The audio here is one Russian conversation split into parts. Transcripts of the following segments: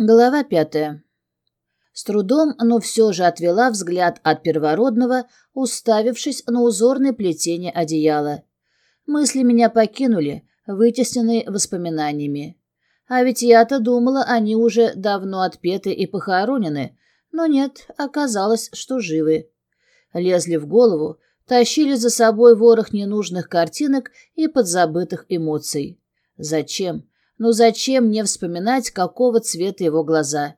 Глава пятая. С трудом, но все же отвела взгляд от первородного, уставившись на узорное плетение одеяла. Мысли меня покинули, вытесненные воспоминаниями. А ведь я-то думала, они уже давно отпеты и похоронены, но нет, оказалось, что живы. Лезли в голову, тащили за собой ворох ненужных картинок и подзабытых эмоций. Зачем? Но зачем мне вспоминать, какого цвета его глаза?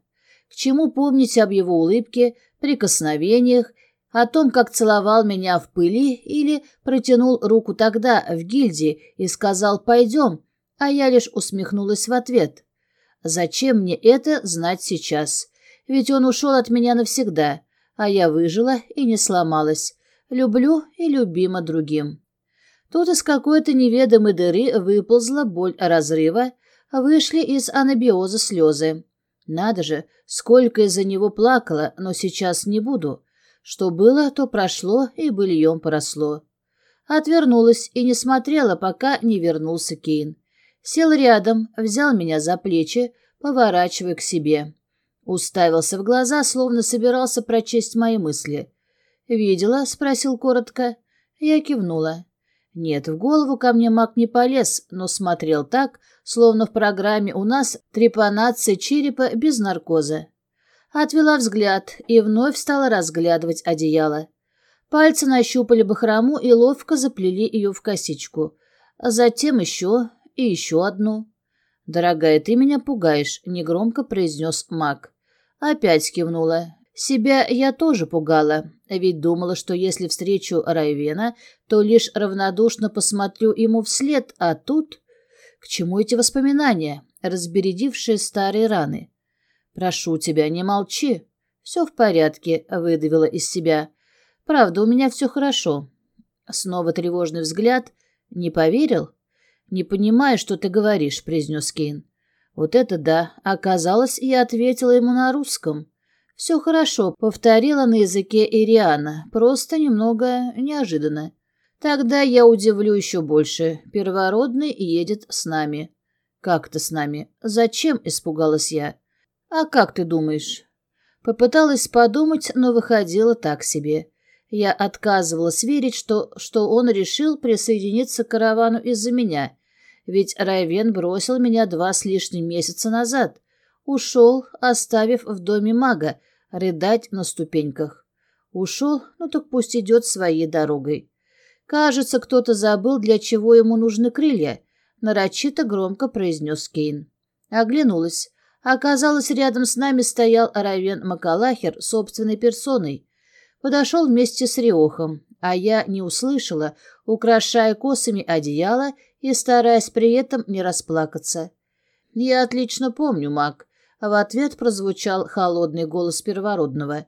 К чему помнить об его улыбке, прикосновениях, о том, как целовал меня в пыли или протянул руку тогда в гильдии и сказал «пойдем», а я лишь усмехнулась в ответ. Зачем мне это знать сейчас? Ведь он ушел от меня навсегда, а я выжила и не сломалась. Люблю и любима другим. Тут из какой-то неведомой дыры выползла боль разрыва, Вышли из анабиоза слезы. Надо же, сколько из-за него плакала, но сейчас не буду. Что было, то прошло и быльем поросло. Отвернулась и не смотрела, пока не вернулся Кейн. Сел рядом, взял меня за плечи, поворачивая к себе. Уставился в глаза, словно собирался прочесть мои мысли. «Видела?» — спросил коротко. Я кивнула. Нет, в голову ко мне маг не полез, но смотрел так, словно в программе у нас трепанация черепа без наркоза. Отвела взгляд и вновь стала разглядывать одеяло. Пальцы нащупали бахрому и ловко заплели ее в косичку. Затем еще и еще одну. «Дорогая, ты меня пугаешь», — негромко произнес маг. Опять кивнула. Себя я тоже пугала, ведь думала, что если встречу Райвена, то лишь равнодушно посмотрю ему вслед, а тут... К чему эти воспоминания, разбередившие старые раны? «Прошу тебя, не молчи. Все в порядке», — выдавила из себя. «Правда, у меня все хорошо». Снова тревожный взгляд. «Не поверил?» «Не понимаю, что ты говоришь», — произнес Кейн. «Вот это да. Оказалось, я ответила ему на русском». «Все хорошо», — повторила на языке Ириана, просто немного неожиданно. «Тогда я удивлю еще больше. Первородный едет с нами». «Как-то с нами? Зачем?» — испугалась я. «А как ты думаешь?» Попыталась подумать, но выходила так себе. Я отказывалась верить, что, что он решил присоединиться к каравану из-за меня. Ведь Райвен бросил меня два с лишним месяца назад. Ушел, оставив в доме мага, рыдать на ступеньках. Ушел, ну так пусть идет своей дорогой. Кажется, кто-то забыл, для чего ему нужны крылья, нарочито громко произнес Кейн. Оглянулась. Оказалось, рядом с нами стоял Равен Макалахер собственной персоной. Подошел вместе с Риохом, а я не услышала, украшая косами одеяло и стараясь при этом не расплакаться. «Я отлично помню, маг. В ответ прозвучал холодный голос первородного.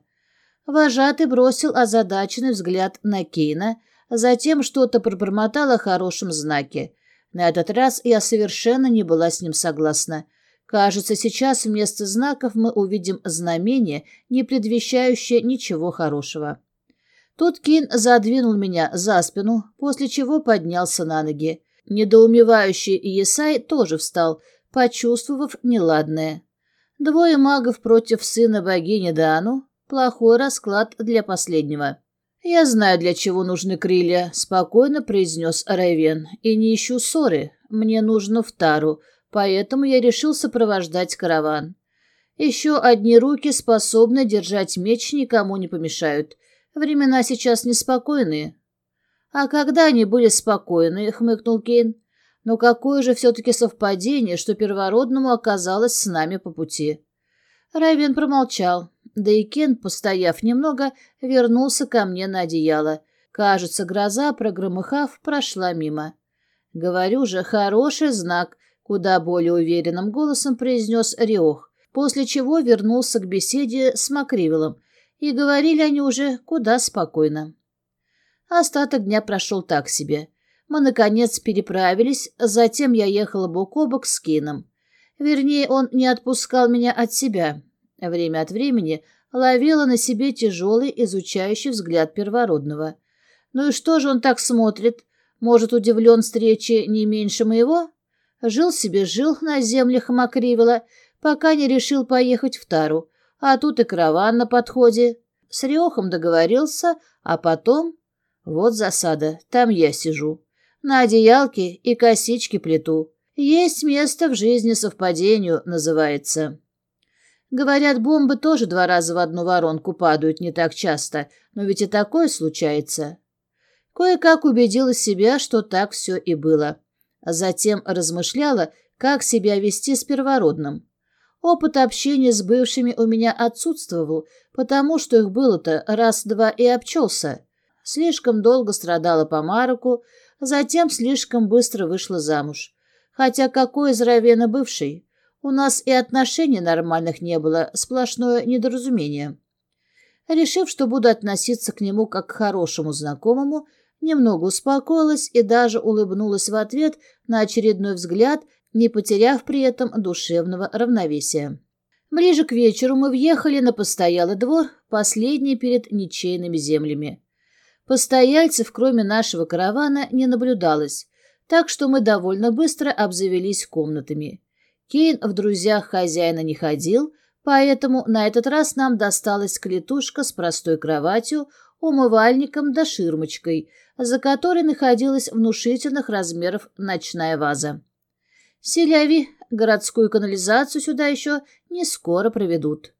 Вожатый бросил озадаченный взгляд на Кейна, затем что-то пробормотал о хорошем знаке. На этот раз я совершенно не была с ним согласна. Кажется, сейчас вместо знаков мы увидим знамение, не предвещающее ничего хорошего. Тут Кейн задвинул меня за спину, после чего поднялся на ноги. Недоумевающий Исай тоже встал, почувствовав неладное. Двое магов против сына богини Дану — плохой расклад для последнего. «Я знаю, для чего нужны крылья», — спокойно произнес Райвен. «И не ищу ссоры. Мне нужно в Тару, поэтому я решил сопровождать караван. Еще одни руки, способны держать меч, никому не помешают. Времена сейчас неспокойные». «А когда они были спокойны?» — хмыкнул Кейн. Но какое же все-таки совпадение, что первородному оказалось с нами по пути. Райвен промолчал, да и Кен, постояв немного, вернулся ко мне на одеяло. Кажется, гроза, прогромыхав, прошла мимо. «Говорю же, хороший знак», — куда более уверенным голосом произнес Риох, после чего вернулся к беседе с Макривелом, и говорили они уже куда спокойно. Остаток дня прошел так себе. Мы, наконец, переправились, затем я ехала бок о бок с Кином. Вернее, он не отпускал меня от себя. Время от времени ловила на себе тяжелый, изучающий взгляд первородного. Ну и что же он так смотрит? Может, удивлен встрече не меньше моего? Жил себе, жил на землях Макривела, пока не решил поехать в Тару, а тут и караван на подходе. С Рехом договорился, а потом... Вот засада, там я сижу. На одеялке и косички плету. Есть место в жизни совпадению, называется. Говорят, бомбы тоже два раза в одну воронку падают не так часто, но ведь и такое случается. Кое-как убедила себя, что так все и было. Затем размышляла, как себя вести с первородным. Опыт общения с бывшими у меня отсутствовал, потому что их было-то раз-два и обчелся. Слишком долго страдала по Мароку, затем слишком быстро вышла замуж. Хотя какой из Равена бывший? У нас и отношений нормальных не было, сплошное недоразумение. Решив, что буду относиться к нему как к хорошему знакомому, немного успокоилась и даже улыбнулась в ответ на очередной взгляд, не потеряв при этом душевного равновесия. Ближе к вечеру мы въехали на постоялый двор, последний перед ничейными землями. Постояльцев, кроме нашего каравана, не наблюдалось, так что мы довольно быстро обзавелись комнатами. Кейн в друзьях хозяина не ходил, поэтому на этот раз нам досталась клетушка с простой кроватью, умывальником да ширмочкой, за которой находилась внушительных размеров ночная ваза. Селяви, городскую канализацию сюда еще не скоро проведут.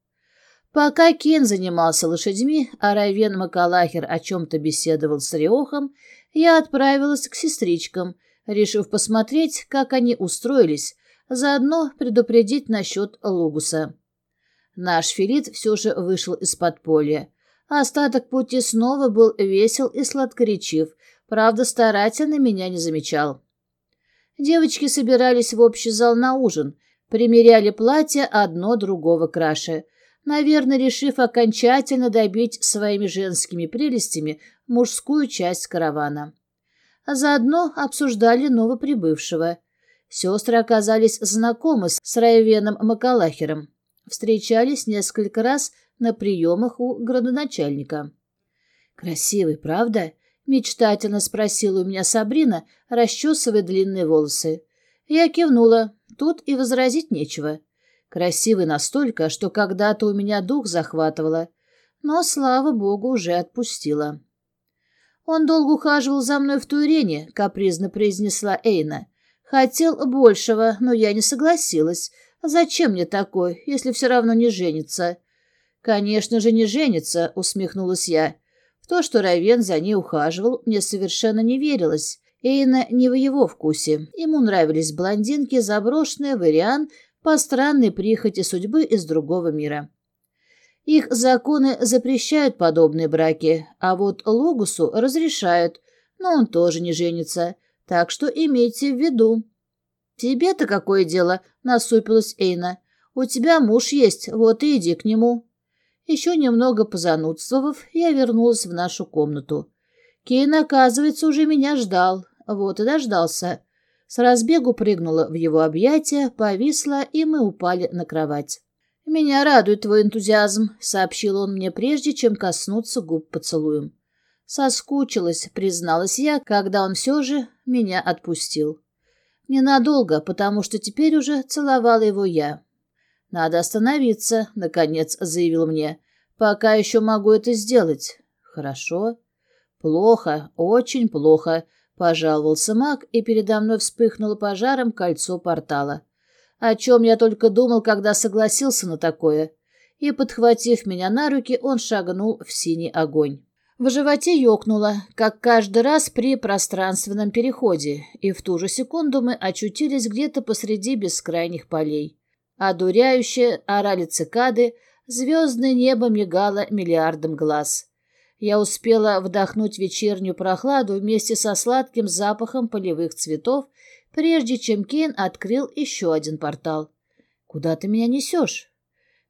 Пока Кен занимался лошадьми, а Равен Макалахер о чем-то беседовал с Риохом, я отправилась к сестричкам, решив посмотреть, как они устроились, заодно предупредить насчет Лугуса. Наш Филит все же вышел из подполья. Остаток пути снова был весел и сладкоречив, правда, старательно меня не замечал. Девочки собирались в общий зал на ужин, примеряли платья одно другого краше, наверное, решив окончательно добить своими женскими прелестями мужскую часть каравана. А заодно обсуждали новоприбывшего. Сестры оказались знакомы с Райвеном Макалахером, встречались несколько раз на приемах у градоначальника. «Красивый, правда?» — мечтательно спросила у меня Сабрина, расчесывая длинные волосы. Я кивнула. Тут и возразить нечего. Красивый настолько, что когда-то у меня дух захватывало, но, слава богу, уже отпустила. «Он долго ухаживал за мной в Турене», — капризно произнесла Эйна. «Хотел большего, но я не согласилась. Зачем мне такой, если все равно не женится?» «Конечно же, не женится», — усмехнулась я. В то, что Равен за ней ухаживал, мне совершенно не верилось. Эйна не в его вкусе. Ему нравились блондинки, заброшенные вариант по странной прихоти судьбы из другого мира. Их законы запрещают подобные браки, а вот Логусу разрешают, но он тоже не женится, так что имейте в виду. «Тебе-то какое дело?» — насупилась Эйна. «У тебя муж есть, вот и иди к нему». Еще немного позанудствовав, я вернулась в нашу комнату. Кейн, оказывается, уже меня ждал. Вот и дождался. С разбегу прыгнула в его объятия, повисла, и мы упали на кровать. «Меня радует твой энтузиазм», — сообщил он мне прежде, чем коснуться губ поцелуем. Соскучилась, призналась я, когда он все же меня отпустил. Ненадолго, потому что теперь уже целовала его я. «Надо остановиться», — наконец заявил мне. «Пока еще могу это сделать». «Хорошо». «Плохо, очень плохо», — пожаловался маг, и передо мной вспыхнуло пожаром кольцо портала. О чем я только думал, когда согласился на такое. И, подхватив меня на руки, он шагнул в синий огонь. В животе ёкнуло, как каждый раз при пространственном переходе, и в ту же секунду мы очутились где-то посреди бескрайних полей. Одуряюще орали цикады, звездное небо мигало миллиардом глаз. Я успела вдохнуть вечернюю прохладу вместе со сладким запахом полевых цветов, прежде чем Кейн открыл еще один портал. «Куда ты меня несешь?»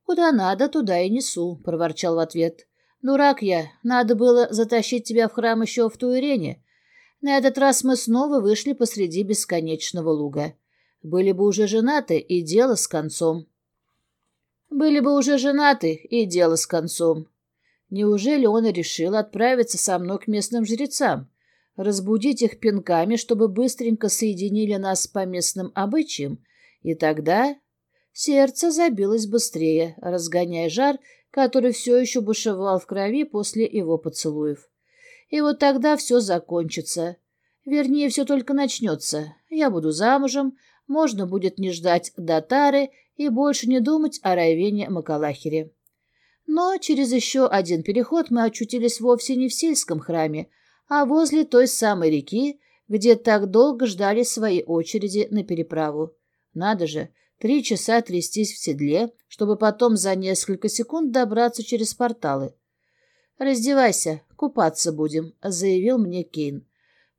«Куда надо, туда и несу», — проворчал в ответ. «Дурак я, надо было затащить тебя в храм еще в Туирене. На этот раз мы снова вышли посреди бесконечного луга. Были бы уже женаты, и дело с концом. Были бы уже женаты, и дело с концом. Неужели он решил отправиться со мной к местным жрецам, разбудить их пинками, чтобы быстренько соединили нас по местным обычаям, и тогда... Сердце забилось быстрее, разгоняя жар, который все еще бушевал в крови после его поцелуев. И вот тогда все закончится. Вернее, все только начнется. Я буду замужем, можно будет не ждать Датары и больше не думать о Райвене Макалахере. Но через еще один переход мы очутились вовсе не в сельском храме, а возле той самой реки, где так долго ждали своей очереди на переправу. Надо же, Три часа трястись в седле, чтобы потом за несколько секунд добраться через порталы. «Раздевайся, купаться будем», — заявил мне Кейн.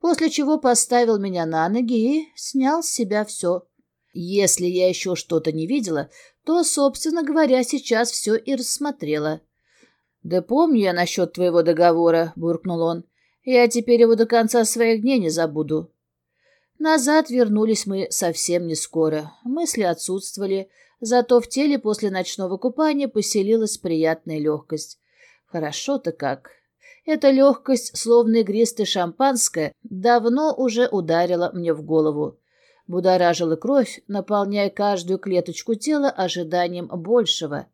После чего поставил меня на ноги и снял с себя все. Если я еще что-то не видела, то, собственно говоря, сейчас все и рассмотрела. «Да помню я насчет твоего договора», — буркнул он. «Я теперь его до конца своих дней не забуду. Назад вернулись мы совсем не скоро. Мысли отсутствовали, зато в теле после ночного купания поселилась приятная легкость. Хорошо-то как. Эта легкость, словно игристое шампанское, давно уже ударила мне в голову. Будоражила кровь, наполняя каждую клеточку тела ожиданием большего.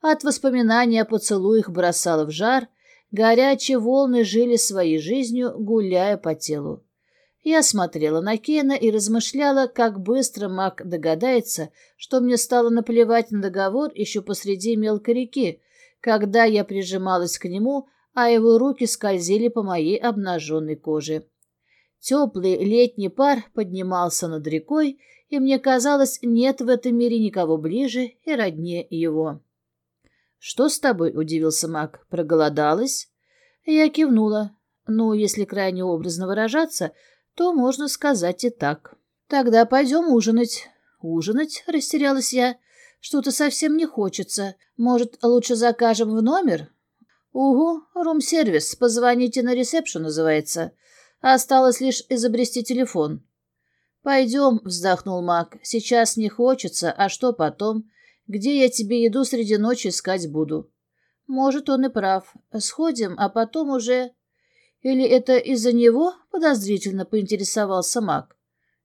От воспоминаний о поцелуях бросала в жар, горячие волны жили своей жизнью, гуляя по телу. Я смотрела на Кена и размышляла, как быстро маг догадается, что мне стало наплевать на договор еще посреди мелкой реки, когда я прижималась к нему, а его руки скользили по моей обнаженной коже. Теплый летний пар поднимался над рекой, и мне казалось, нет в этом мире никого ближе и роднее его. «Что с тобой?» — удивился маг. «Проголодалась?» Я кивнула. Ну, если крайне образно выражаться — то можно сказать и так. Тогда пойдем ужинать. Ужинать? Растерялась я. Что-то совсем не хочется. Может, лучше закажем в номер? Угу, рум-сервис. Позвоните на ресепшн, называется. Осталось лишь изобрести телефон. «Пойдем», — вздохнул Мак. «Сейчас не хочется, а что потом? Где я тебе еду среди ночи искать буду?» «Может, он и прав. Сходим, а потом уже...» Или это из-за него подозрительно поинтересовался маг?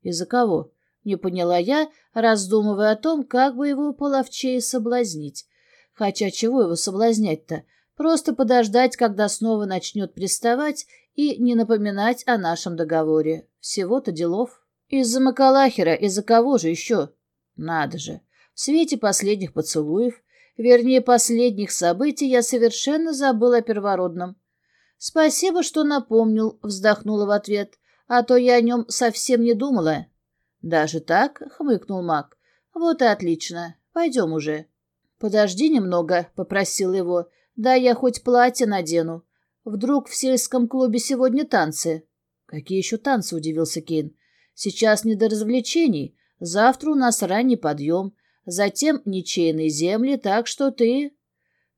Из-за кого? Не поняла я, раздумывая о том, как бы его половчее соблазнить. Хотя чего его соблазнять-то? Просто подождать, когда снова начнет приставать и не напоминать о нашем договоре. Всего-то делов. Из-за Макалахера, из-за кого же еще? Надо же. В свете последних поцелуев, вернее, последних событий, я совершенно забыл о первородном. «Спасибо, что напомнил», — вздохнула в ответ, «а то я о нем совсем не думала». «Даже так?» — хмыкнул маг. «Вот и отлично. Пойдем уже». «Подожди немного», — попросил его. «Да я хоть платье надену. Вдруг в сельском клубе сегодня танцы?» «Какие еще танцы?» — удивился Кейн. «Сейчас не до развлечений. Завтра у нас ранний подъем. Затем ничейные земли, так что ты...»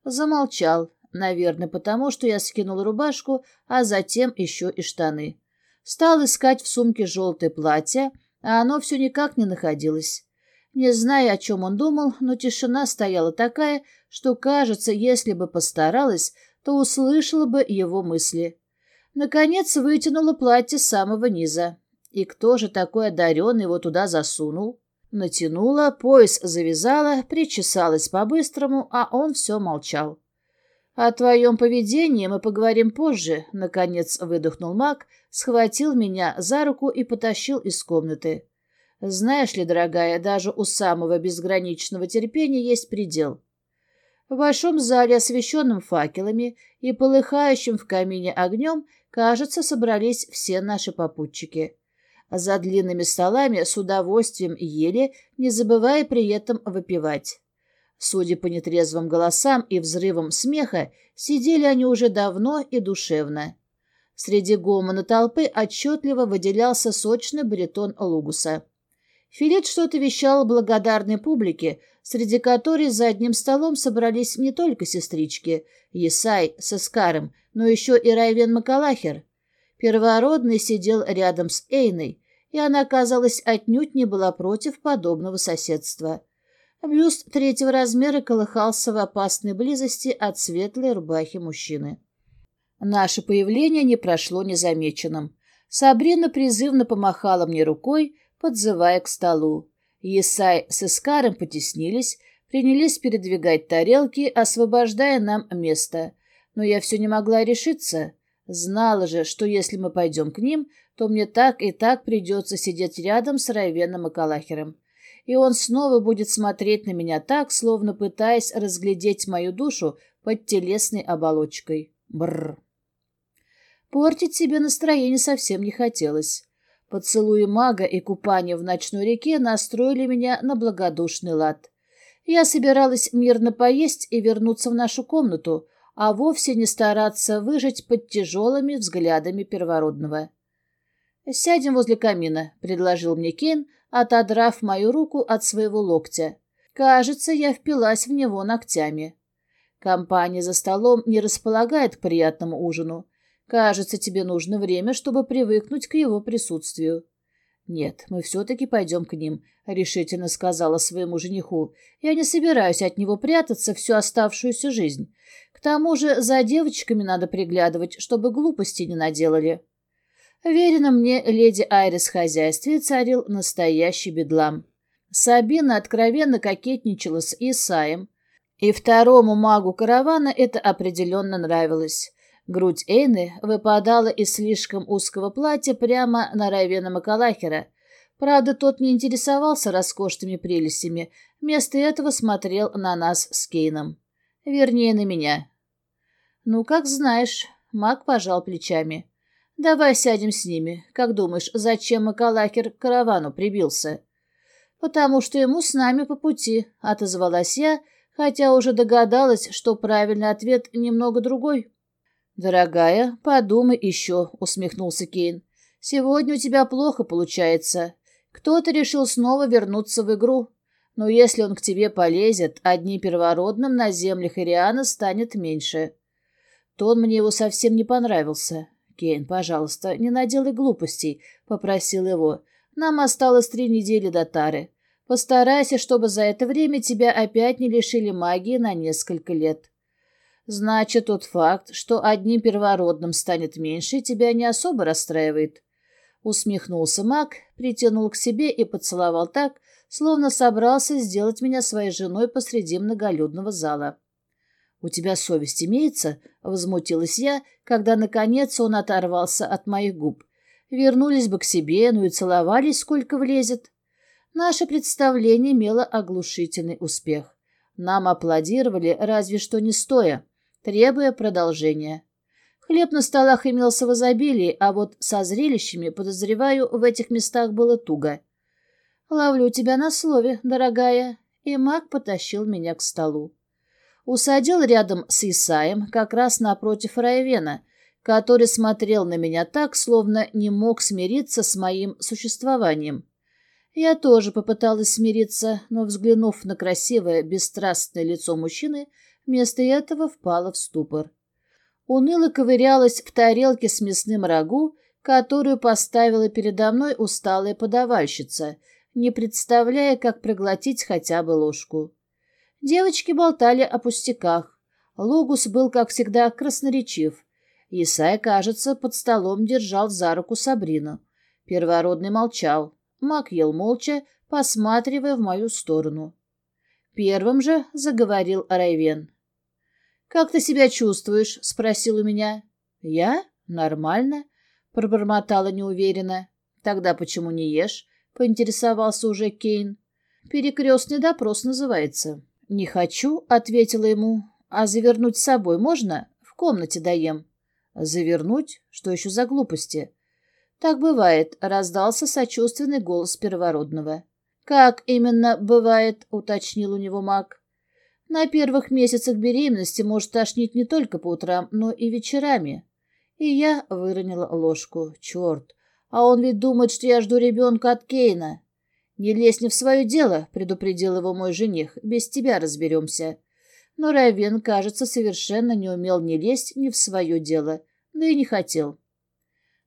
Замолчал, наверное, потому что я скинул рубашку, а затем еще и штаны. Стал искать в сумке желтое платье, а оно все никак не находилось. Не зная, о чем он думал, но тишина стояла такая, что, кажется, если бы постаралась, то услышала бы его мысли. Наконец вытянула платье с самого низа. И кто же такой одаренный его туда засунул? Натянула, пояс завязала, причесалась по-быстрому, а он все молчал. «О твоем поведении мы поговорим позже», — наконец выдохнул маг, схватил меня за руку и потащил из комнаты. «Знаешь ли, дорогая, даже у самого безграничного терпения есть предел». В большом зале, освещенном факелами и полыхающим в камине огнем, кажется, собрались все наши попутчики. За длинными столами с удовольствием ели, не забывая при этом выпивать. Судя по нетрезвым голосам и взрывам смеха, сидели они уже давно и душевно. Среди гомона толпы отчетливо выделялся сочный баритон Лугуса. Филит что-то вещал благодарной публике, среди которой за одним столом собрались не только сестрички Есай с Искаром, но еще и Райвен Макалахер. Первородный сидел рядом с Эйной, и она, казалось, отнюдь не была против подобного соседства. Бюст третьего размера колыхался в опасной близости от светлой рубахи мужчины. Наше появление не прошло незамеченным. Сабрина призывно помахала мне рукой, подзывая к столу. Есай с Искаром потеснились, принялись передвигать тарелки, освобождая нам место. Но я все не могла решиться. Знала же, что если мы пойдем к ним, то мне так и так придется сидеть рядом с Райвеном и Калахером. И он снова будет смотреть на меня так, словно пытаясь разглядеть мою душу под телесной оболочкой. Бррр. Портить себе настроение совсем не хотелось. Поцелуи мага и купание в ночной реке настроили меня на благодушный лад. Я собиралась мирно поесть и вернуться в нашу комнату, а вовсе не стараться выжить под тяжелыми взглядами первородного. «Сядем возле камина», — предложил мне Кейн, отодрав мою руку от своего локтя. Кажется, я впилась в него ногтями. Компания за столом не располагает к приятному ужину. Кажется, тебе нужно время, чтобы привыкнуть к его присутствию. «Нет, мы все-таки пойдем к ним», — решительно сказала своему жениху. «Я не собираюсь от него прятаться всю оставшуюся жизнь. К тому же за девочками надо приглядывать, чтобы глупости не наделали». Верено мне, леди Айрис в хозяйстве царил настоящий бедлам. Сабина откровенно кокетничала с Исаем, и второму магу каравана это определенно нравилось. Грудь Эйны выпадала из слишком узкого платья прямо на Райвена Макалахера. Правда, тот не интересовался роскошными прелестями, вместо этого смотрел на нас с Кейном. Вернее, на меня. «Ну, как знаешь», — маг пожал плечами. «Давай сядем с ними. Как думаешь, зачем Макалахер к каравану прибился?» «Потому что ему с нами по пути», — отозвалась я, хотя уже догадалась, что правильный ответ немного другой. «Дорогая, подумай еще», — усмехнулся Кейн. «Сегодня у тебя плохо получается. Кто-то решил снова вернуться в игру. Но если он к тебе полезет, одни первородным на землях Ириана станет меньше». Тон мне его совсем не понравился. «Кейн, пожалуйста, не наделай глупостей», — попросил его. «Нам осталось три недели до Тары. Постарайся, чтобы за это время тебя опять не лишили магии на несколько лет». Значит, тот факт, что одним первородным станет меньше, тебя не особо расстраивает. Усмехнулся маг, притянул к себе и поцеловал так, словно собрался сделать меня своей женой посреди многолюдного зала. «У тебя совесть имеется?» — возмутилась я, когда, наконец, он оторвался от моих губ. «Вернулись бы к себе, ну и целовались, сколько влезет». Наше представление имело оглушительный успех. Нам аплодировали, разве что не стоя требуя продолжения. Хлеб на столах имелся в изобилии, а вот со зрелищами, подозреваю, в этих местах было туго. «Ловлю тебя на слове, дорогая», и маг потащил меня к столу. Усадил рядом с Исаем, как раз напротив Райвена, который смотрел на меня так, словно не мог смириться с моим существованием. Я тоже попыталась смириться, но, взглянув на красивое, бесстрастное лицо мужчины, Вместо этого впала в ступор. Уныло ковырялась в тарелке с мясным рагу, которую поставила передо мной усталая подавальщица, не представляя, как проглотить хотя бы ложку. Девочки болтали о пустяках. Логус был, как всегда, красноречив. Исай, кажется, под столом держал за руку Сабрину. Первородный молчал. Мак ел молча, посматривая в мою сторону. Первым же заговорил Райвен. «Как ты себя чувствуешь?» — спросил у меня. «Я? Нормально», — пробормотала неуверенно. «Тогда почему не ешь?» — поинтересовался уже Кейн. «Перекрестный допрос называется». «Не хочу», — ответила ему. «А завернуть с собой можно? В комнате даем». «Завернуть? Что еще за глупости?» «Так бывает», — раздался сочувственный голос первородного. «Как именно бывает?» — уточнил у него маг. На первых месяцах беременности может тошнить не только по утрам, но и вечерами. И я выронила ложку. Черт, а он ведь думает, что я жду ребенка от Кейна. «Не лезь не в свое дело», — предупредил его мой жених. «Без тебя разберемся». Но Равен, кажется, совершенно не умел ни лезть ни в свое дело, да и не хотел.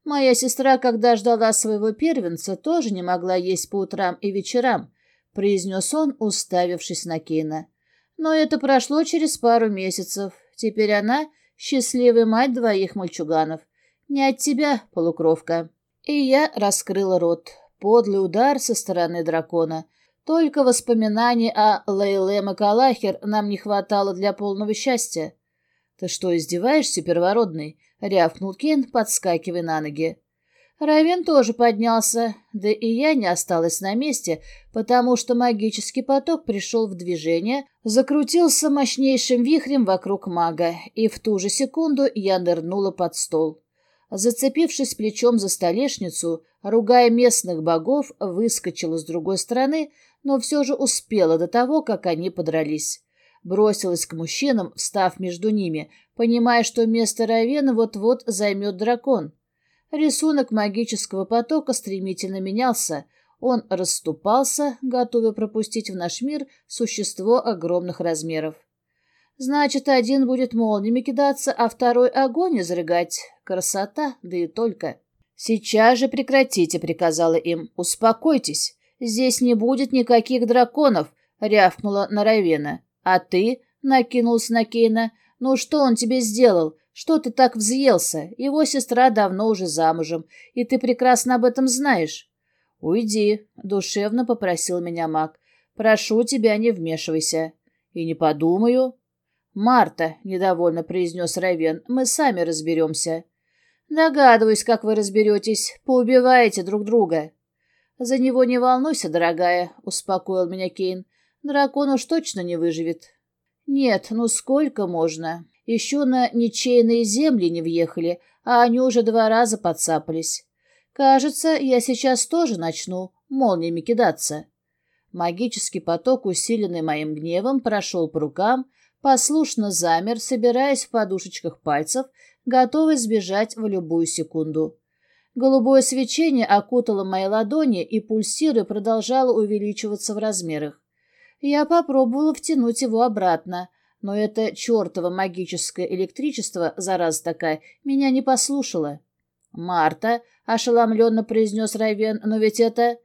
Моя сестра, когда ждала своего первенца, тоже не могла есть по утрам и вечерам, произнес он, уставившись на Кейна. Но это прошло через пару месяцев. Теперь она счастливая мать двоих мальчуганов. Не от тебя, полукровка. И я раскрыла рот. Подлый удар со стороны дракона. Только воспоминаний о Лейле Макалахер нам не хватало для полного счастья. «Ты что, издеваешься, первородный?» — рявкнул Кен, подскакивая на ноги. Равен тоже поднялся, да и я не осталась на месте, потому что магический поток пришел в движение, закрутился мощнейшим вихрем вокруг мага, и в ту же секунду я нырнула под стол. Зацепившись плечом за столешницу, ругая местных богов, выскочила с другой стороны, но все же успела до того, как они подрались. Бросилась к мужчинам, встав между ними, понимая, что место Равена вот-вот займет дракон. Рисунок магического потока стремительно менялся. Он расступался, готовя пропустить в наш мир существо огромных размеров. Значит, один будет молниями кидаться, а второй огонь изрыгать. Красота, да и только. «Сейчас же прекратите», — приказала им. «Успокойтесь. Здесь не будет никаких драконов», — рявкнула Наравена. «А ты?» — накинулся на Кейна. «Ну что он тебе сделал? Что ты так взъелся? Его сестра давно уже замужем, и ты прекрасно об этом знаешь. Уйди, душевно попросил меня маг. Прошу тебя, не вмешивайся. И не подумаю. Марта, недовольно произнес Равен, мы сами разберемся. Догадываюсь, как вы разберетесь. Поубиваете друг друга. За него не волнуйся, дорогая, успокоил меня Кейн. Дракон уж точно не выживет. Нет, ну сколько можно? Еще на ничейные земли не въехали, а они уже два раза подцапались. Кажется, я сейчас тоже начну молниями кидаться. Магический поток, усиленный моим гневом, прошел по рукам, послушно замер, собираясь в подушечках пальцев, готовый сбежать в любую секунду. Голубое свечение окутало мои ладони, и пульсиры продолжало увеличиваться в размерах. Я попробовала втянуть его обратно, но это чертово магическое электричество, зараза такая, меня не послушало. «Марта», — ошеломленно произнес Райвен, — «но ведь это...»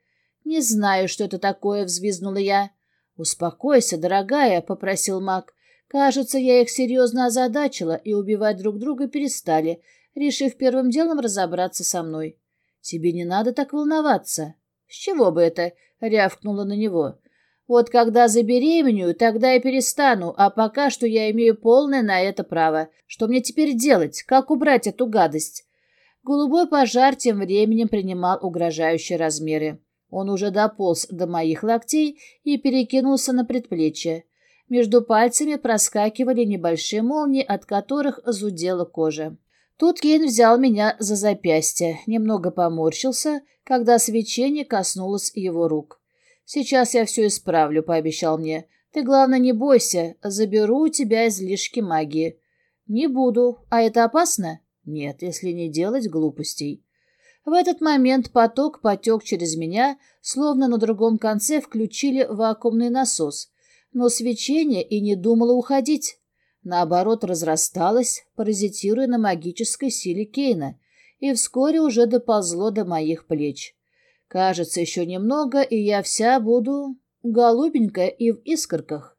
«Не знаю, что это такое», — взвизгнула я. «Успокойся, дорогая», — попросил маг. «Кажется, я их серьезно озадачила, и убивать друг друга перестали, решив первым делом разобраться со мной. Тебе не надо так волноваться». «С чего бы это?» — рявкнула на него. Вот когда забеременею, тогда я перестану, а пока что я имею полное на это право. Что мне теперь делать? Как убрать эту гадость? Голубой пожар тем временем принимал угрожающие размеры. Он уже дополз до моих локтей и перекинулся на предплечье. Между пальцами проскакивали небольшие молнии, от которых зудела кожа. Тут Кейн взял меня за запястье, немного поморщился, когда свечение коснулось его рук. «Сейчас я все исправлю», — пообещал мне. «Ты, главное, не бойся, заберу у тебя излишки магии». «Не буду. А это опасно?» «Нет, если не делать глупостей». В этот момент поток потек через меня, словно на другом конце включили вакуумный насос, но свечение и не думало уходить. Наоборот, разрасталось, паразитируя на магической силе Кейна, и вскоре уже доползло до моих плеч. Кажется, еще немного, и я вся буду голубенькая и в искорках.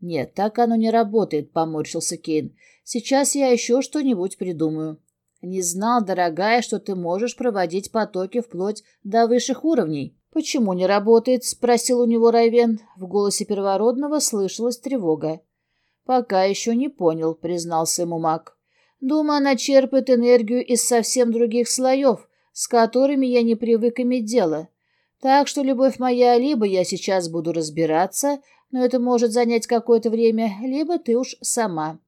Нет, так оно не работает, поморщился Кейн. Сейчас я еще что-нибудь придумаю. Не знал, дорогая, что ты можешь проводить потоки вплоть до высших уровней. Почему не работает? спросил у него Райвен. В голосе первородного слышалась тревога. Пока еще не понял, признался ему маг. Думаю, она черпает энергию из совсем других слоев, с которыми я не привык иметь дело. Так что, любовь моя, либо я сейчас буду разбираться, но это может занять какое-то время, либо ты уж сама.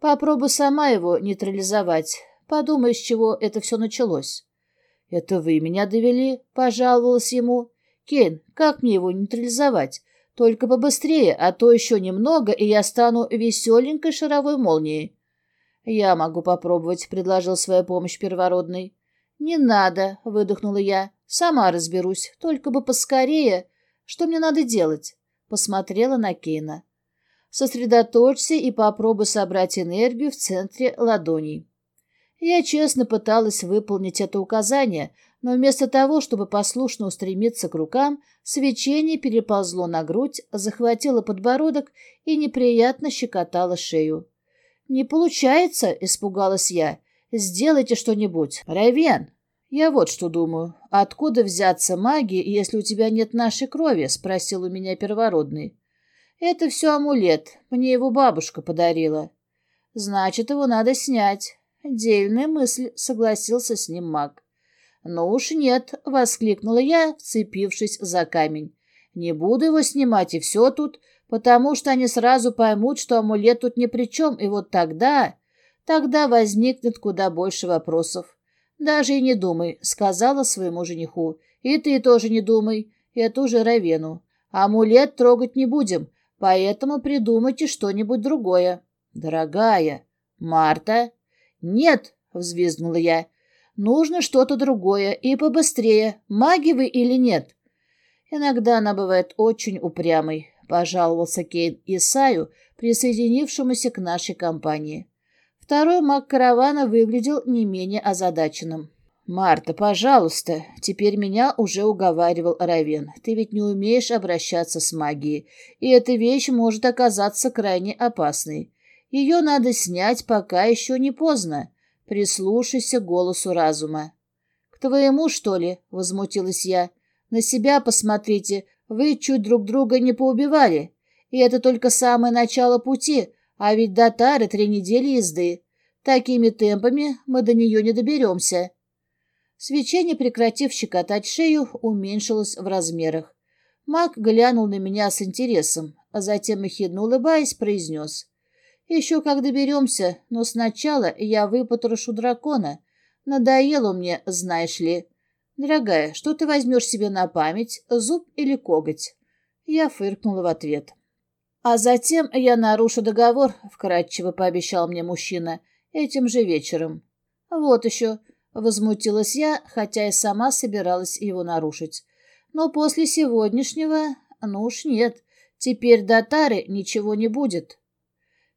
Попробуй сама его нейтрализовать. Подумай, с чего это все началось. — Это вы меня довели, — пожаловалась ему. — Кен, как мне его нейтрализовать? Только побыстрее, а то еще немного, и я стану веселенькой шаровой молнией. — Я могу попробовать, — предложил свою помощь первородный. «Не надо», — выдохнула я. «Сама разберусь, только бы поскорее. Что мне надо делать?» Посмотрела на Кейна. «Сосредоточься и попробуй собрать энергию в центре ладоней». Я честно пыталась выполнить это указание, но вместо того, чтобы послушно устремиться к рукам, свечение переползло на грудь, захватило подбородок и неприятно щекотало шею. «Не получается», — испугалась я. Сделайте что-нибудь. Равен!» «Я вот что думаю. Откуда взяться магии, если у тебя нет нашей крови?» — спросил у меня первородный. «Это все амулет. Мне его бабушка подарила». «Значит, его надо снять». «Дельная мысль», — согласился с ним маг. «Ну уж нет», — воскликнула я, вцепившись за камень. «Не буду его снимать, и все тут, потому что они сразу поймут, что амулет тут ни при чем, и вот тогда... Тогда возникнет куда больше вопросов. «Даже и не думай», — сказала своему жениху. «И ты тоже не думай. Это уже Равену. Амулет трогать не будем, поэтому придумайте что-нибудь другое». «Дорогая». «Марта?» «Нет», — взвизгнула я. «Нужно что-то другое и побыстрее, маги вы или нет». «Иногда она бывает очень упрямой», — пожаловался Кейн Исаю, присоединившемуся к нашей компании. Второй маг каравана выглядел не менее озадаченным. «Марта, пожалуйста!» Теперь меня уже уговаривал Равен. «Ты ведь не умеешь обращаться с магией, и эта вещь может оказаться крайне опасной. Ее надо снять, пока еще не поздно. Прислушайся к голосу разума». «К твоему, что ли?» — возмутилась я. «На себя посмотрите. Вы чуть друг друга не поубивали. И это только самое начало пути, а ведь до Тары три недели езды. Такими темпами мы до нее не доберемся. Свечение, прекратив щекотать шею, уменьшилось в размерах. Маг глянул на меня с интересом, а затем, ехидно улыбаясь, произнес. «Еще как доберемся, но сначала я выпотрошу дракона. Надоело мне, знаешь ли. Дорогая, что ты возьмешь себе на память, зуб или коготь?» Я фыркнула в ответ. «А затем я нарушу договор», — вкратчиво пообещал мне мужчина, — «этим же вечером». «Вот еще», — возмутилась я, хотя и сама собиралась его нарушить. «Но после сегодняшнего, ну уж нет, теперь до Тары ничего не будет».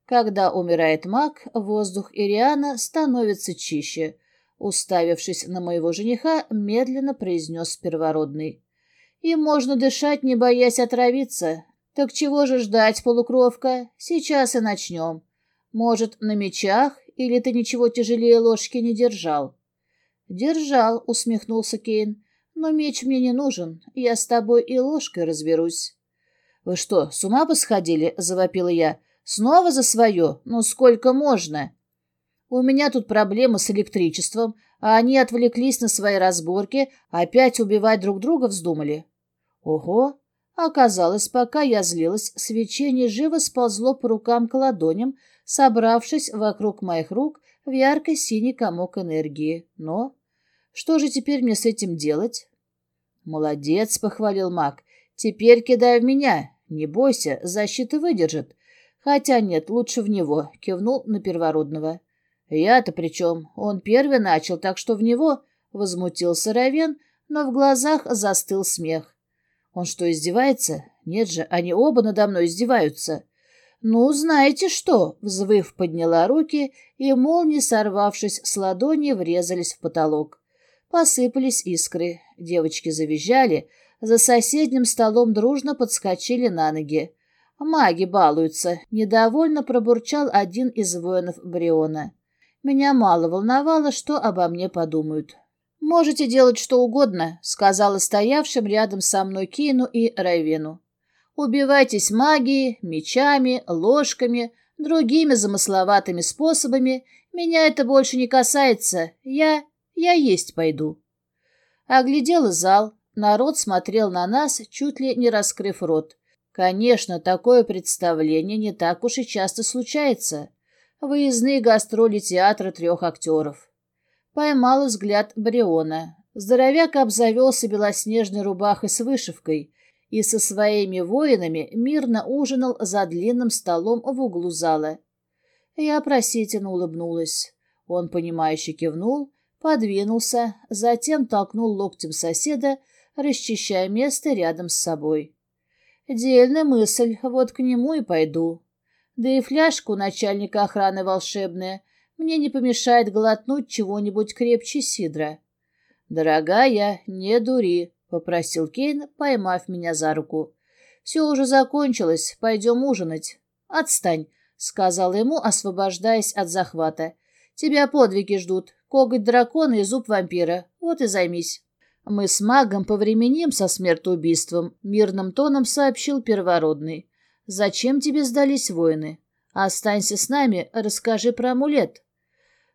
Когда умирает маг, воздух Ириана становится чище. Уставившись на моего жениха, медленно произнес первородный. «И можно дышать, не боясь отравиться, «Так чего же ждать, полукровка? Сейчас и начнем. Может, на мечах, или ты ничего тяжелее ложки не держал?» «Держал», — усмехнулся Кейн. «Но меч мне не нужен. Я с тобой и ложкой разберусь». «Вы что, с ума посходили?» — завопила я. «Снова за свое? Ну сколько можно?» «У меня тут проблемы с электричеством, а они отвлеклись на свои разборки, опять убивать друг друга вздумали». «Ого, Оказалось, пока я злилась, свечение живо сползло по рукам к ладоням, собравшись вокруг моих рук в ярко-синий комок энергии. Но что же теперь мне с этим делать? «Молодец», — похвалил маг. «Теперь кидай в меня. Не бойся, защита выдержит. Хотя нет, лучше в него», — кивнул на первородного. «Я-то при чем? Он первый начал, так что в него...» — возмутился Равен, но в глазах застыл смех. Он что, издевается? Нет же, они оба надо мной издеваются. «Ну, знаете что?» — взвыв подняла руки, и молнии, сорвавшись с ладони, врезались в потолок. Посыпались искры. Девочки завизжали. За соседним столом дружно подскочили на ноги. «Маги балуются», — недовольно пробурчал один из воинов Бриона. Меня мало волновало, что обо мне подумают. «Можете делать что угодно», — сказала стоявшим рядом со мной Кину и Райвену. «Убивайтесь магией, мечами, ложками, другими замысловатыми способами. Меня это больше не касается. Я... я есть пойду». Оглядела зал. Народ смотрел на нас, чуть ли не раскрыв рот. Конечно, такое представление не так уж и часто случается. Выездные гастроли театра трех актеров. Поймал взгляд Бриона. Здоровяк обзавелся белоснежной рубахой с вышивкой и со своими воинами мирно ужинал за длинным столом в углу зала. Я просительно улыбнулась. Он, понимающе кивнул, подвинулся, затем толкнул локтем соседа, расчищая место рядом с собой. Дельная мысль, вот к нему и пойду. Да и фляжку начальника охраны волшебная, мне не помешает глотнуть чего-нибудь крепче сидра. «Дорогая, не дури», — попросил Кейн, поймав меня за руку. «Все уже закончилось, пойдем ужинать». «Отстань», — сказал ему, освобождаясь от захвата. «Тебя подвиги ждут. Коготь дракона и зуб вампира. Вот и займись. Мы с магом повременим со смертоубийством, мирным тоном сообщил первородный. Зачем тебе сдались воины? Останься с нами, расскажи про амулет.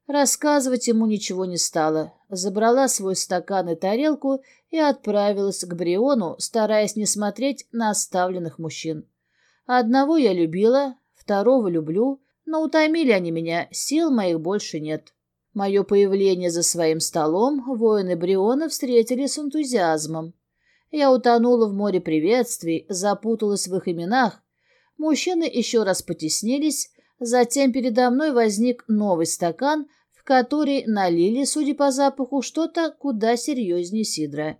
Рассказывать ему ничего не стало. Забрала свой стакан и тарелку и отправилась к Бриону, стараясь не смотреть на оставленных мужчин. Одного я любила, второго люблю, но утомили они меня, сил моих больше нет. Мое появление за своим столом воины Бриона встретили с энтузиазмом. Я утонула в море приветствий, запуталась в их именах. Мужчины еще раз потеснились, затем передо мной возник новый стакан, в который налили, судя по запаху, что-то куда серьезнее сидра.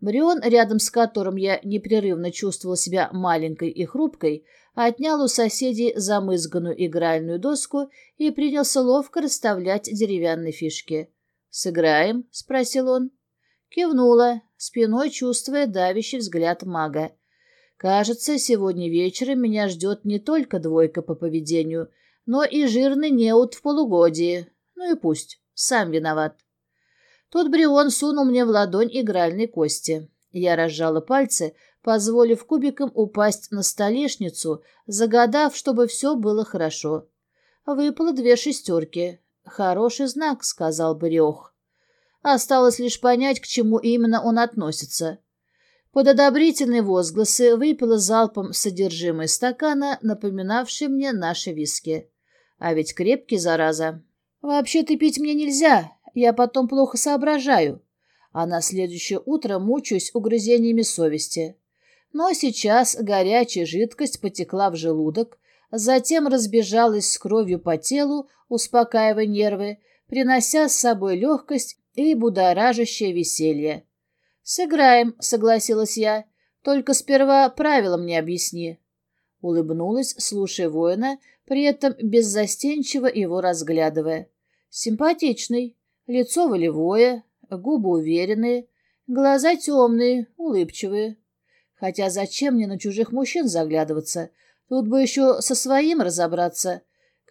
Брион, рядом с которым я непрерывно чувствовала себя маленькой и хрупкой, отнял у соседей замызганную игральную доску и принялся ловко расставлять деревянные фишки. «Сыграем?» — спросил он. Кивнула, спиной чувствуя давящий взгляд мага. «Кажется, сегодня вечером меня ждет не только двойка по поведению, но и жирный неуд в полугодии. Ну и пусть, сам виноват». Тут Брион сунул мне в ладонь игральной кости. Я разжала пальцы, позволив кубикам упасть на столешницу, загадав, чтобы все было хорошо. Выпало две шестерки. «Хороший знак», — сказал Бриох. Осталось лишь понять, к чему именно он относится. Под одобрительные возгласы выпила залпом содержимое стакана, напоминавший мне наши виски. А ведь крепкий, зараза. «Вообще-то пить мне нельзя, я потом плохо соображаю, а на следующее утро мучаюсь угрызениями совести. Но сейчас горячая жидкость потекла в желудок, затем разбежалась с кровью по телу, успокаивая нервы, принося с собой легкость и будоражащее веселье. «Сыграем», — согласилась я, — «только сперва правила мне объясни». Улыбнулась, слушая воина, при этом беззастенчиво его разглядывая. «Симпатичный, лицо волевое, губы уверенные, глаза темные, улыбчивые. Хотя зачем мне на чужих мужчин заглядываться? Тут бы еще со своим разобраться.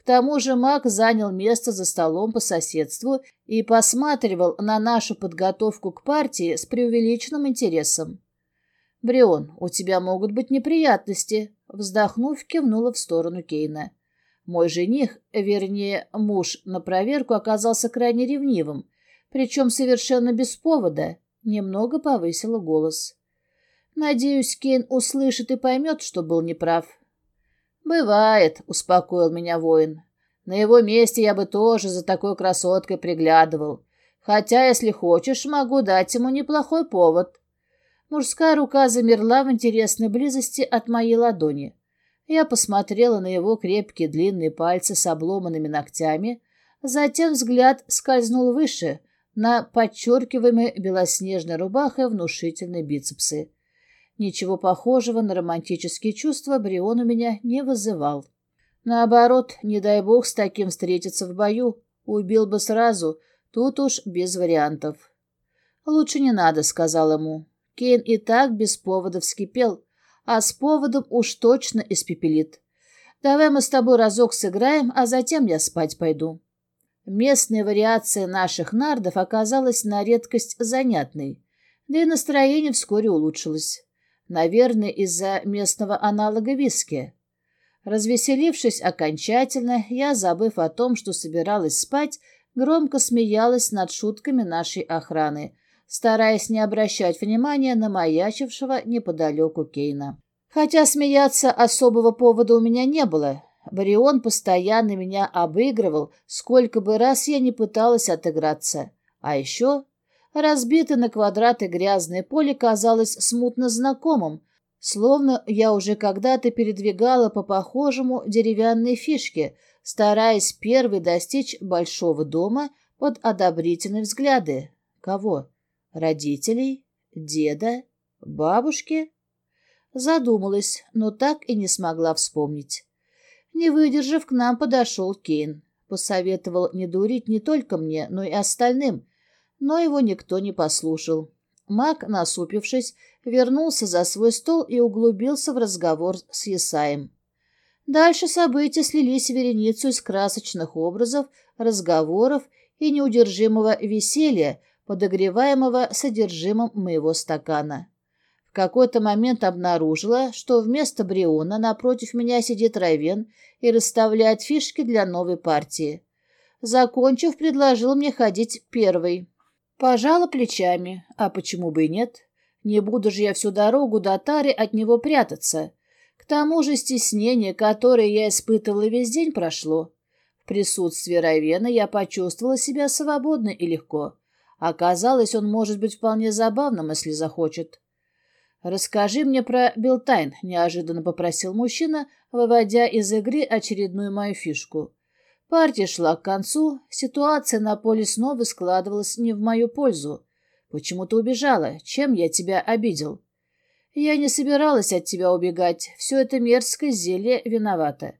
Тому же маг занял место за столом по соседству и посматривал на нашу подготовку к партии с преувеличенным интересом. «Брион, у тебя могут быть неприятности», — вздохнув, кивнула в сторону Кейна. Мой жених, вернее, муж на проверку оказался крайне ревнивым, причем совершенно без повода, немного повысила голос. Надеюсь, Кейн услышит и поймет, что был неправ. «Бывает», — успокоил меня воин. «На его месте я бы тоже за такой красоткой приглядывал. Хотя, если хочешь, могу дать ему неплохой повод». Мужская рука замерла в интересной близости от моей ладони. Я посмотрела на его крепкие длинные пальцы с обломанными ногтями, затем взгляд скользнул выше, на подчеркиваемой белоснежной рубахой внушительные бицепсы. Ничего похожего на романтические чувства Брион у меня не вызывал. Наоборот, не дай бог с таким встретиться в бою, убил бы сразу, тут уж без вариантов. «Лучше не надо», — сказал ему. Кейн и так без повода вскипел, а с поводом уж точно испепелит. Давай мы с тобой разок сыграем, а затем я спать пойду. Местная вариация наших нардов оказалась на редкость занятной, да и настроение вскоре улучшилось. Наверное, из-за местного аналога виски. Развеселившись окончательно, я, забыв о том, что собиралась спать, громко смеялась над шутками нашей охраны, стараясь не обращать внимания на маячившего неподалеку Кейна. Хотя смеяться особого повода у меня не было. Барион постоянно меня обыгрывал, сколько бы раз я не пыталась отыграться. А еще разбитое на квадраты грязное поле казалось смутно знакомым, словно я уже когда-то передвигала по похожему деревянной фишке, стараясь первой достичь большого дома под одобрительные взгляды. Кого? Родителей? Деда? Бабушки? Задумалась, но так и не смогла вспомнить. Не выдержав, к нам подошел Кейн. Посоветовал не дурить не только мне, но и остальным, но его никто не послушал. Маг, насупившись, вернулся за свой стол и углубился в разговор с Есаем. Дальше события слились в вереницу из красочных образов, разговоров и неудержимого веселья, подогреваемого содержимым моего стакана. В какой-то момент обнаружила, что вместо Бриона напротив меня сидит Равен и расставляет фишки для новой партии. Закончив, предложил мне ходить первой. Пожала плечами, а почему бы и нет? Не буду же я всю дорогу до Тары от него прятаться. К тому же стеснение, которое я испытывала весь день, прошло. В присутствии Равена я почувствовала себя свободно и легко. Оказалось, он может быть вполне забавным, если захочет. «Расскажи мне про Билтайн», — неожиданно попросил мужчина, выводя из игры очередную мою фишку. Партия шла к концу, ситуация на поле снова складывалась не в мою пользу. Почему ты убежала? Чем я тебя обидел? Я не собиралась от тебя убегать. Все это мерзкое зелье виновато.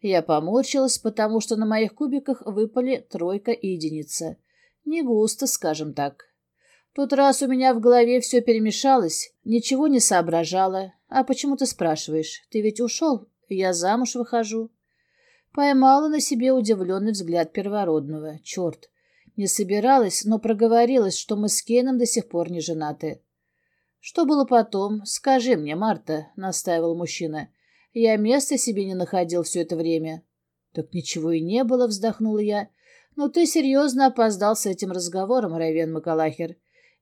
Я поморщилась, потому что на моих кубиках выпали тройка и единица. Не густо, скажем так. Тот раз у меня в голове все перемешалось, ничего не соображала. А почему ты спрашиваешь? Ты ведь ушел? Я замуж выхожу. Поймала на себе удивленный взгляд первородного. Черт, не собиралась, но проговорилась, что мы с Кейном до сих пор не женаты. «Что было потом? Скажи мне, Марта», — настаивал мужчина. «Я места себе не находил все это время». «Так ничего и не было», — вздохнула я. «Но ты серьезно опоздал с этим разговором, Равен Макалахер.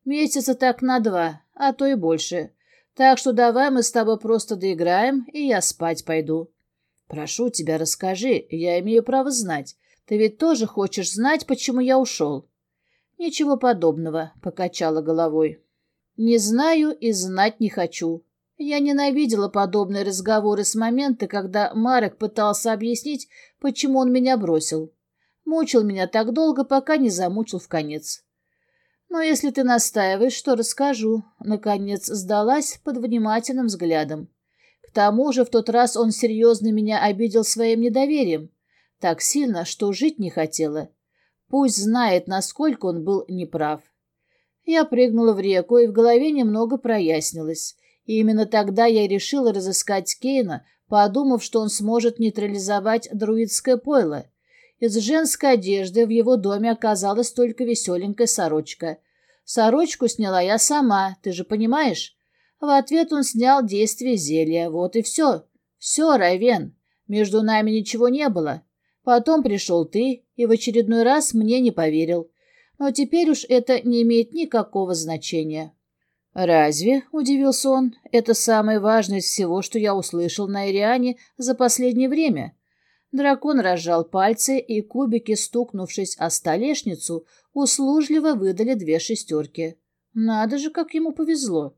Месяца так на два, а то и больше. Так что давай мы с тобой просто доиграем, и я спать пойду». «Прошу тебя, расскажи, я имею право знать. Ты ведь тоже хочешь знать, почему я ушел?» «Ничего подобного», — покачала головой. «Не знаю и знать не хочу. Я ненавидела подобные разговоры с момента, когда Марек пытался объяснить, почему он меня бросил. Мучил меня так долго, пока не замучил в конец. Но если ты настаиваешь, что расскажу. Наконец сдалась под внимательным взглядом. Тому же в тот раз он серьезно меня обидел своим недоверием. Так сильно, что жить не хотела. Пусть знает, насколько он был неправ. Я прыгнула в реку, и в голове немного прояснилось. И именно тогда я решила разыскать Кейна, подумав, что он сможет нейтрализовать друидское пойло. Из женской одежды в его доме оказалась только веселенькая сорочка. Сорочку сняла я сама, ты же понимаешь? В ответ он снял действие зелья, вот и все. Все, Райвен, между нами ничего не было. Потом пришел ты и в очередной раз мне не поверил. Но теперь уж это не имеет никакого значения. «Разве?» — удивился он. «Это самое важное из всего, что я услышал на Ириане за последнее время». Дракон разжал пальцы, и кубики, стукнувшись о столешницу, услужливо выдали две шестерки. Надо же, как ему повезло.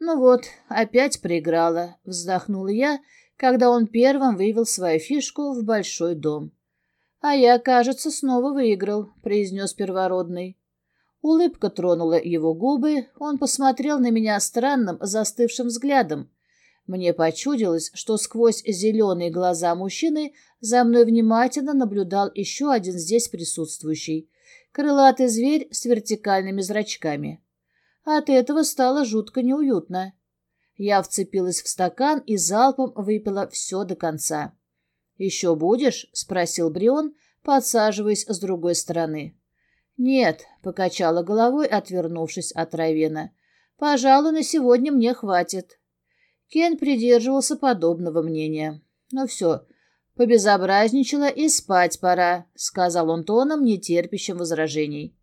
«Ну вот, опять проиграла», — вздохнула я, когда он первым вывел свою фишку в большой дом. «А я, кажется, снова выиграл», — произнес первородный. Улыбка тронула его губы, он посмотрел на меня странным, застывшим взглядом. Мне почудилось, что сквозь зеленые глаза мужчины за мной внимательно наблюдал еще один здесь присутствующий — крылатый зверь с вертикальными зрачками. От этого стало жутко неуютно. Я вцепилась в стакан и залпом выпила все до конца. «Еще будешь?» — спросил Брион, подсаживаясь с другой стороны. «Нет», — покачала головой, отвернувшись от Равена. «Пожалуй, на сегодня мне хватит». Кен придерживался подобного мнения. «Ну все, побезобразничала и спать пора», — сказал он тоном, нетерпящим возражений.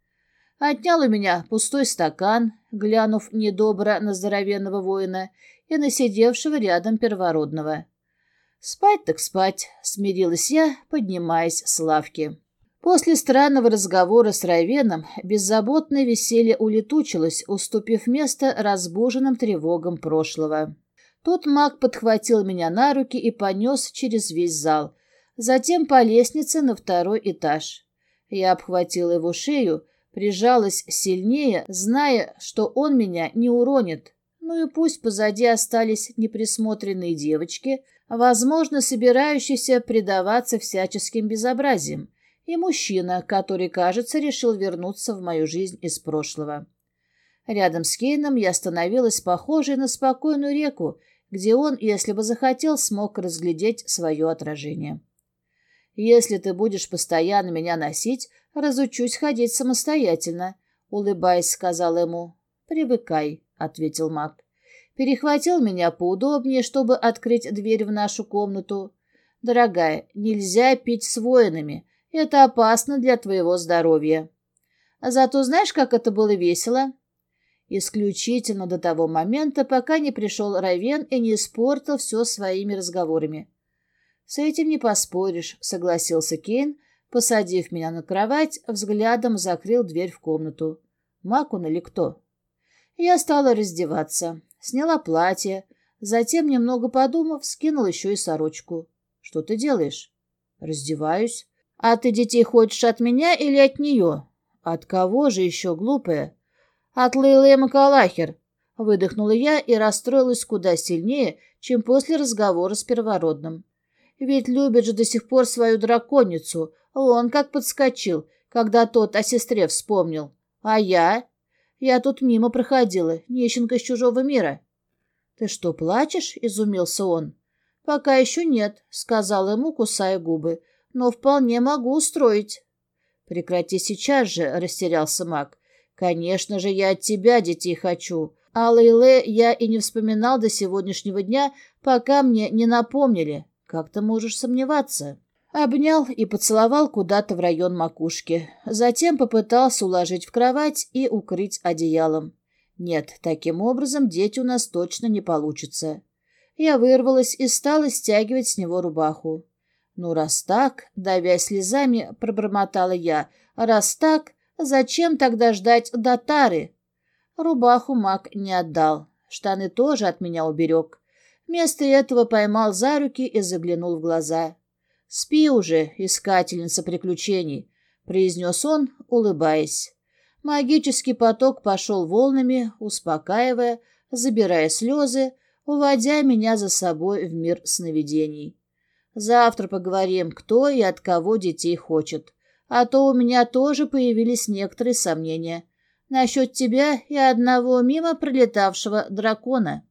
Отнял у меня пустой стакан, глянув недобро на здоровенного воина и на сидевшего рядом первородного. «Спать так спать», — смирилась я, поднимаясь с лавки. После странного разговора с Райвеном беззаботное веселье улетучилось, уступив место разбуженным тревогам прошлого. Тот маг подхватил меня на руки и понес через весь зал, затем по лестнице на второй этаж. Я обхватила его шею, Прижалась сильнее, зная, что он меня не уронит. Ну и пусть позади остались неприсмотренные девочки, возможно, собирающиеся предаваться всяческим безобразиям, и мужчина, который, кажется, решил вернуться в мою жизнь из прошлого. Рядом с Кейном я становилась похожей на спокойную реку, где он, если бы захотел, смог разглядеть свое отражение. Если ты будешь постоянно меня носить, разучусь ходить самостоятельно, — улыбаясь, сказал ему. «Привыкай», — ответил маг. Перехватил меня поудобнее, чтобы открыть дверь в нашу комнату. «Дорогая, нельзя пить с воинами. Это опасно для твоего здоровья». Зато знаешь, как это было весело? Исключительно до того момента, пока не пришел Равен и не испортил все своими разговорами. «С этим не поспоришь», — согласился Кейн, посадив меня на кровать, взглядом закрыл дверь в комнату. Мак он или кто? Я стала раздеваться, сняла платье, затем, немного подумав, скинул еще и сорочку. «Что ты делаешь?» «Раздеваюсь». «А ты детей хочешь от меня или от нее?» «От кого же еще, глупая?» «От Лейлы Макалахер», — выдохнула я и расстроилась куда сильнее, чем после разговора с первородным. Ведь любит же до сих пор свою драконицу. Он как подскочил, когда тот о сестре вспомнил. А я? Я тут мимо проходила, нищенка из чужого мира. «Ты что, плачешь?» — изумился он. «Пока еще нет», — сказал ему, кусая губы. «Но вполне могу устроить». «Прекрати сейчас же», — растерялся маг. «Конечно же, я от тебя детей хочу. А Лейле я и не вспоминал до сегодняшнего дня, пока мне не напомнили. Как ты можешь сомневаться?» Обнял и поцеловал куда-то в район макушки. Затем попытался уложить в кровать и укрыть одеялом. Нет, таким образом дети у нас точно не получится. Я вырвалась и стала стягивать с него рубаху. «Ну, раз так», — давя слезами, пробормотала я, «раз так, зачем тогда ждать до тары?» Рубаху маг не отдал, штаны тоже от меня уберег. Вместо этого поймал за руки и заглянул в глаза. «Спи уже, искательница приключений», — произнес он, улыбаясь. Магический поток пошел волнами, успокаивая, забирая слезы, уводя меня за собой в мир сновидений. Завтра поговорим, кто и от кого детей хочет. А то у меня тоже появились некоторые сомнения. Насчет тебя и одного мимо пролетавшего дракона.